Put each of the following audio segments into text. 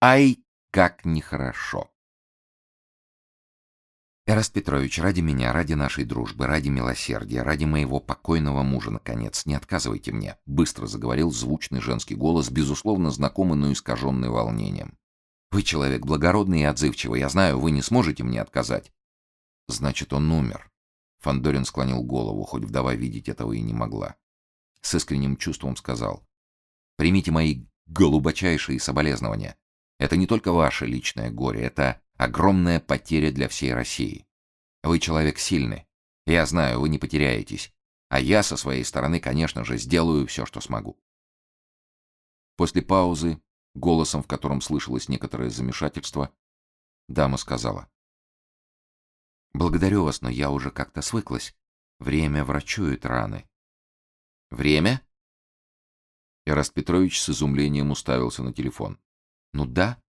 Ай, как нехорошо. Эраст Петрович, ради меня, ради нашей дружбы, ради милосердия, ради моего покойного мужа, наконец, не отказывайте мне, быстро заговорил звучный женский голос, безусловно знакомый, но искаженный волнением. Вы человек благородный и отзывчивый, я знаю, вы не сможете мне отказать. Значит, он умер. Фандорин склонил голову, хоть вдова видеть этого и не могла. С искренним чувством сказал: "Примите мои глубочайшие соболезнования. Это не только ваше личное горе, это огромная потеря для всей России. Вы человек сильный. Я знаю, вы не потеряетесь, а я со своей стороны, конечно же, сделаю все, что смогу. После паузы, голосом, в котором слышалось некоторое замешательство, дама сказала: "Благодарю вас, но я уже как-то свыклась. Время врачует раны". "Время?" Ираст Петрович с изумлением уставился на телефон. "Ну да,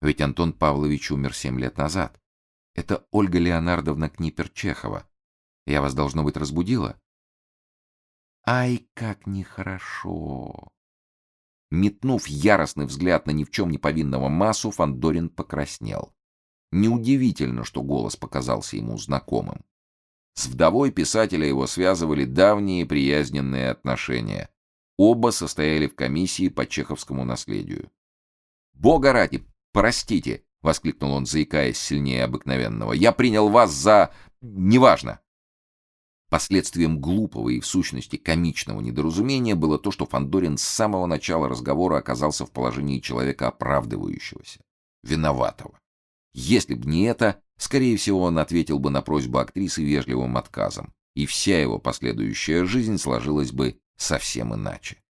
ведь Антон Павлович умер семь лет назад. Это Ольга Леонардовна Книпер-Чехова. Я вас, должно быть, разбудила? Ай, как нехорошо. Метнув яростный взгляд на ни в чем не повинного массу, Фандорин покраснел. Неудивительно, что голос показался ему знакомым. С вдовой писателя его связывали давние приязненные отношения. Оба состояли в комиссии по чеховскому наследию. Бога ради, Простите, воскликнул он, заикаясь сильнее обыкновенного. Я принял вас за неважно. Последствием глупого и в сущности комичного недоразумения было то, что Фандорин с самого начала разговора оказался в положении человека оправдывающегося, виноватого. Если б не это, скорее всего, он ответил бы на просьбу актрисы вежливым отказом, и вся его последующая жизнь сложилась бы совсем иначе.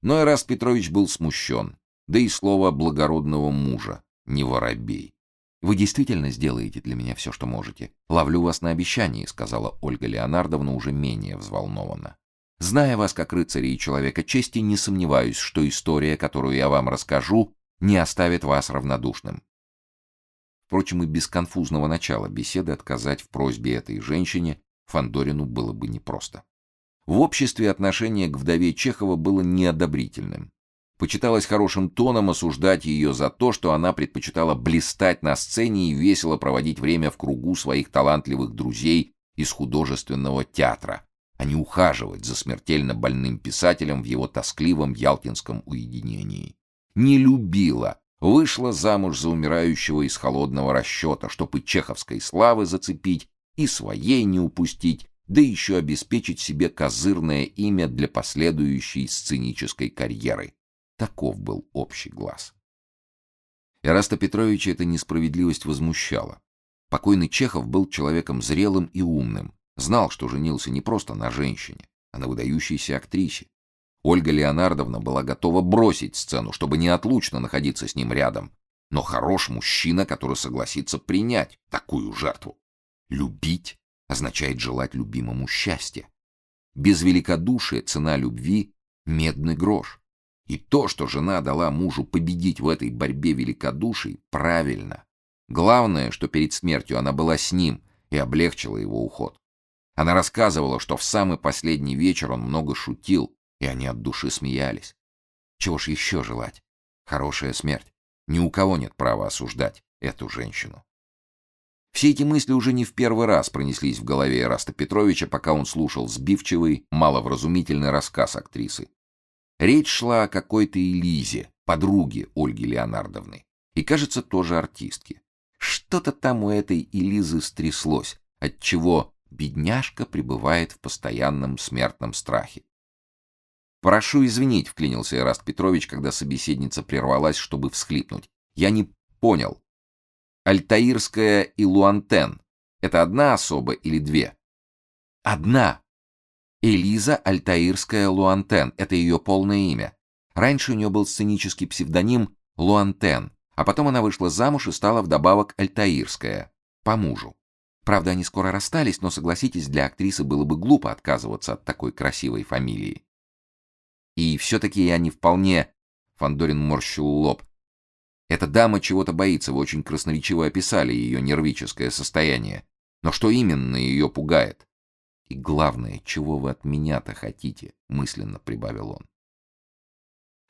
Но Эраст Петрович был смущен, да и слово благородного мужа не воробей. Вы действительно сделаете для меня все, что можете. Ловлю вас на обещании, сказала Ольга Леонардовна уже менее взволнованно. Зная вас как рыцаря и человека чести, не сомневаюсь, что история, которую я вам расскажу, не оставит вас равнодушным. Впрочем, и без конфузного начала беседы отказать в просьбе этой женщине Фандорину было бы непросто. В обществе отношение к вдове Чехова было неодобрительным. Почиталось хорошим тоном осуждать ее за то, что она предпочитала блистать на сцене и весело проводить время в кругу своих талантливых друзей из художественного театра, а не ухаживать за смертельно больным писателем в его тоскливом ялтинском уединении. Не любила, вышла замуж за умирающего из холодного расчета, чтобы чеховской славы зацепить и своей не упустить, да еще обеспечить себе козырное имя для последующей сценической карьеры. Таков был общий глаз. Эраста Петровича эта несправедливость возмущала. Покойный Чехов был человеком зрелым и умным, знал, что женился не просто на женщине, а на выдающейся актрисе. Ольга Леонардовна была готова бросить сцену, чтобы неотлучно находиться с ним рядом, но хорош мужчина, который согласится принять такую жертву. Любить означает желать любимому счастья. Без великодушия цена любви медный грош. И то, что жена дала мужу победить в этой борьбе великодуший, правильно. Главное, что перед смертью она была с ним и облегчила его уход. Она рассказывала, что в самый последний вечер он много шутил, и они от души смеялись. Чего ж еще желать? Хорошая смерть. Ни у кого нет права осуждать эту женщину. Все эти мысли уже не в первый раз пронеслись в голове Ираста Петровича, пока он слушал сбивчивый, маловразумительный рассказ актрисы. Речь шла о какой-то Элизе, подруге Ольги Леонардовны, и, кажется, тоже артистке. Что-то там у этой Элизы стряслось, отчего бедняжка пребывает в постоянном смертном страхе. Прошу извинить, вклинился Эраст Петрович, когда собеседница прервалась, чтобы всхлипнуть. Я не понял. Альтаирская и Луантен это одна особа или две? Одна, Элиза Альтаирская Луантен это ее полное имя. Раньше у нее был сценический псевдоним Луантен, а потом она вышла замуж и стала вдобавок Альтаирская по мужу. Правда, они скоро расстались, но согласитесь, для актрисы было бы глупо отказываться от такой красивой фамилии. И все таки я не вполне Фандорин морщил лоб. Эта дама чего-то боится, вы очень красноречиво описали ее нервическое состояние. Но что именно ее пугает? И главное, чего вы от меня-то хотите, мысленно прибавил он.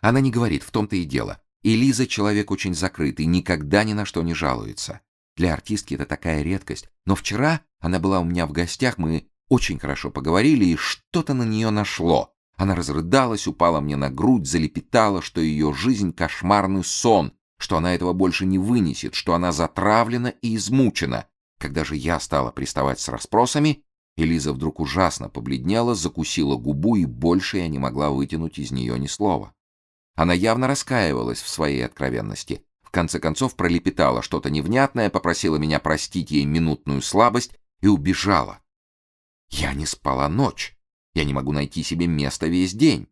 Она не говорит, в том-то и дело. Элиза человек очень закрытый, никогда ни на что не жалуется. Для артистки это такая редкость. Но вчера она была у меня в гостях, мы очень хорошо поговорили, и что-то на нее нашло. Она разрыдалась, упала мне на грудь, залепетала, что ее жизнь — кошмарный сон, что она этого больше не вынесет, что она затравлена и измучена. Когда же я стала приставать с расспросами, Элиза вдруг ужасно побледнела, закусила губу, и больше я не могла вытянуть из нее ни слова. Она явно раскаивалась в своей откровенности. В конце концов пролепетала что-то невнятное, попросила меня простить ей минутную слабость и убежала. Я не спала ночь. Я не могу найти себе места весь день.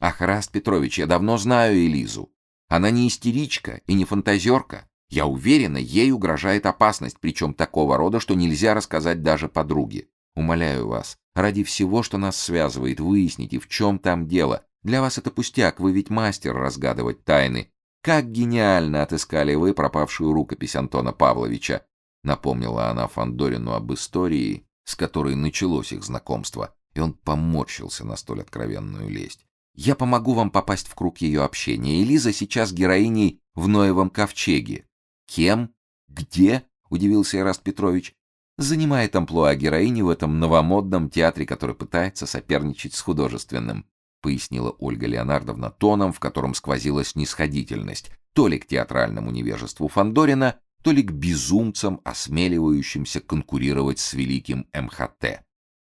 Ах, Раст Петрович, я давно знаю Элизу. Она не истеричка и не фантазерка. Я уверена, ей угрожает опасность, причем такого рода, что нельзя рассказать даже подруге. Умоляю вас, ради всего, что нас связывает, выясните, в чем там дело. Для вас это пустяк, вы ведь мастер разгадывать тайны. Как гениально отыскали вы пропавшую рукопись Антона Павловича, напомнила она Фандорину об истории, с которой началось их знакомство, и он поморщился на столь откровенную лесть. Я помогу вам попасть в круг ее общения. Элиза сейчас героиней в Ноевом ковчеге. Кем? Где? удивился Ираст Петрович. Занимает амплуа героини в этом новомодном театре, который пытается соперничать с художественным, пояснила Ольга Леонардовна тоном, в котором сквозила снисходительность, то ли к театральному невежеству Фандорина, то ли к безумцам, осмеливающимся конкурировать с великим МХТ.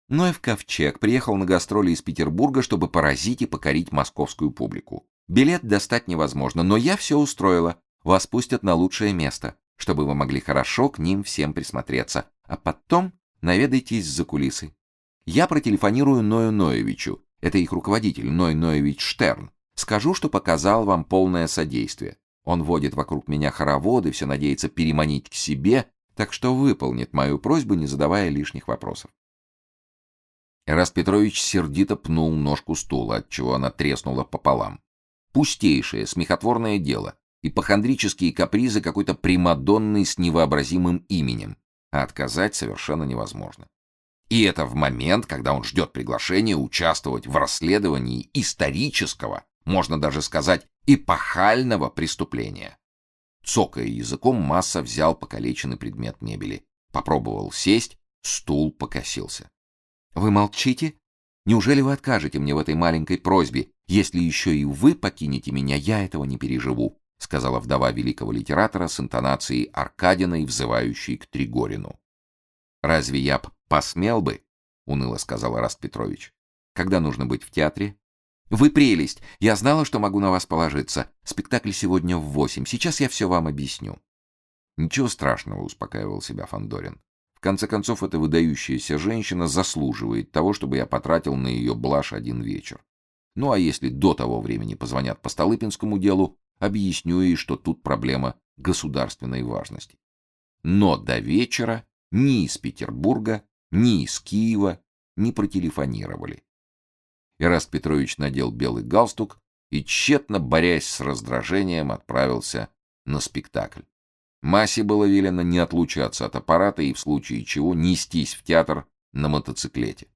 Ноев Ковчег приехал на гастроли из Петербурга, чтобы поразить и покорить московскую публику. Билет достать невозможно, но я все устроила. Вас пустят на лучшее место, чтобы вы могли хорошо к ним всем присмотреться, а потом наведайтесь за кулисы. Я протелефонирую Ною Ноевичу, это их руководитель, Ной Ноевич Штерн. Скажу, что показал вам полное содействие. Он водит вокруг меня хороводы, все надеется переманить к себе, так что выполнит мою просьбу, не задавая лишних вопросов. Эраст Петрович сердито пнул ножку стула, от чего она треснула пополам. Пустейшее, смехотворное дело. Ипохондрические капризы какой-то примадонны с невообразимым именем. А отказать совершенно невозможно. И это в момент, когда он ждет приглашения участвовать в расследовании исторического, можно даже сказать, эпохального преступления. Цокая языком, Масса взял покалеченный предмет мебели. Попробовал сесть, стул покосился. «Вы молчите? Неужели вы откажете мне в этой маленькой просьбе? Если еще и вы покинете меня, я этого не переживу», сказала вдова великого литератора с интонацией Аркадиной, взывающей к Тригорину. «Разве я посмел бы?» — уныло сказал Раст Петрович. «Когда нужно быть в театре?» Вы прелесть. Я знала, что могу на вас положиться. Спектакль сегодня в восемь. Сейчас я все вам объясню. Ничего страшного, успокаивал себя Фандорин. В конце концов, эта выдающаяся женщина заслуживает того, чтобы я потратил на ее блажь один вечер. Ну а если до того времени позвонят по Столыпинскому делу, объясню ей, что тут проблема государственной важности. Но до вечера ни из Петербурга, ни из Киева не протелефонировали. Ираст Петрович надел белый галстук и, тщетно борясь с раздражением, отправился на спектакль. Масе было велено не отлучаться от аппарата и в случае чего нестись в театр на мотоциклете.